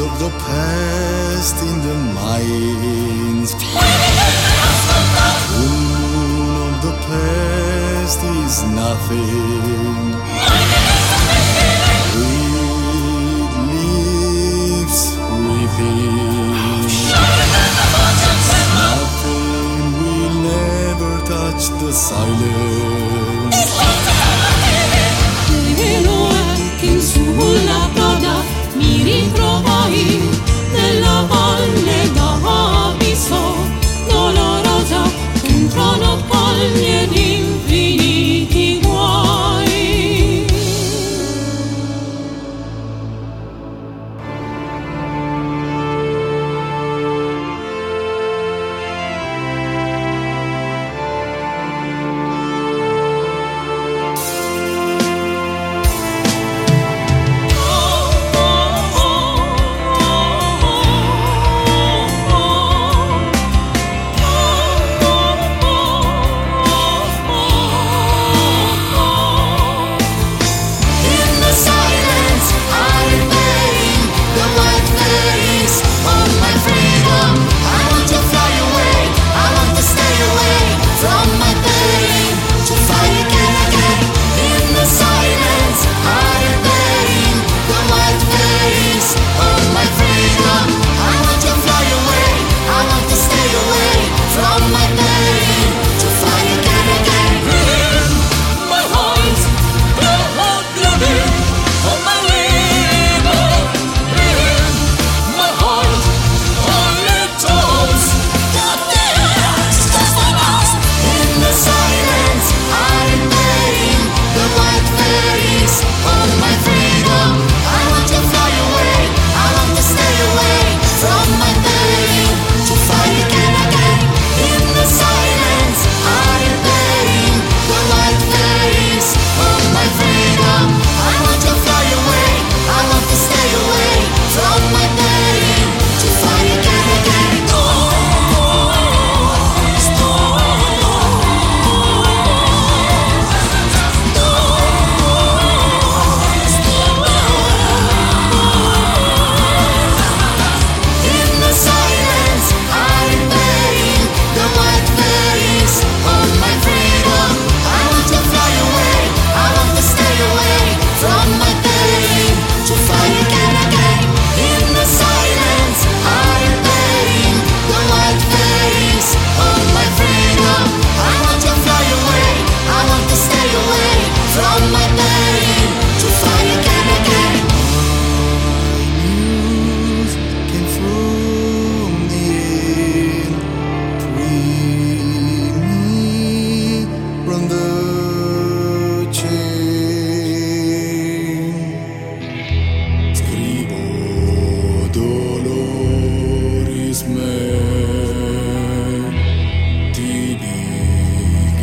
of the past in the minds. Moon of the past is nothing. It lives within. Nothing will ever touch the silence. on your.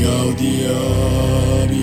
gaudiamus